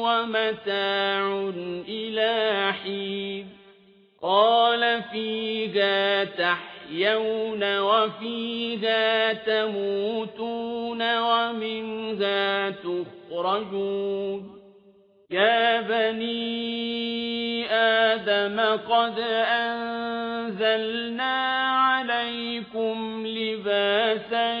ومتاع إلى حين. قال فيها تحيون وفيها تموتون ومنها تخرجون. يا بني آدم قد أنزلنا عليكم لباسا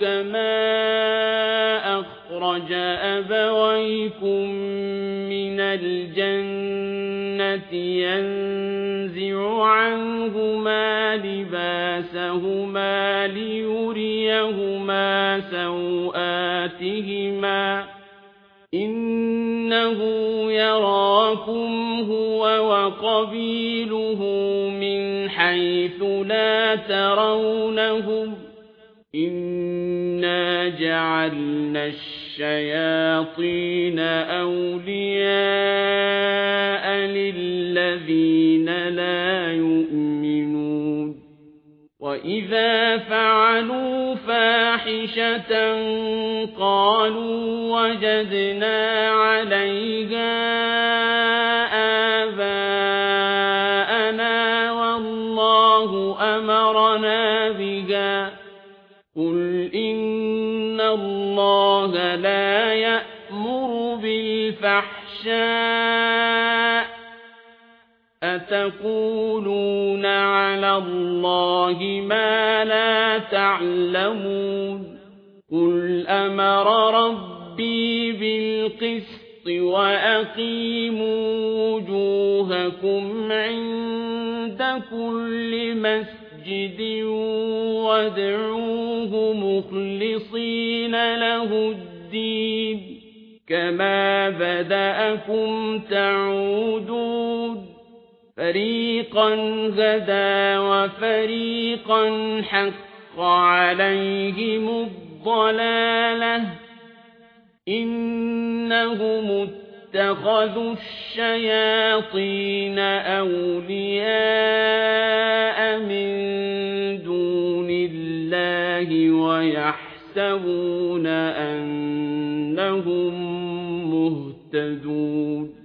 كما أخرج أبويكم من الجنة ينزع عنهما لباسهما ليريهما سوآتهما إنه يراكم هو وقبيله حيث لا ترونهم إنا جعلنا الشياطين أولياء للذين لا يؤمنون وإذا فعلوا فاحشة قالوا وجدنا عليها قل إن الله لا يأمر بالفحشاء أتقولون على الله ما لا تعلمون قل أمر ربي بالقسط وأقيموا وجوهكم عند كل مسجد وادعوه مخلصين له الدين. كما بدأكم تعودون. فريقا هدى وفريقا حق عليهم الضلالة. إنهم اتخذوا الشياطين أولياء ويحسبون أنهم مهتدون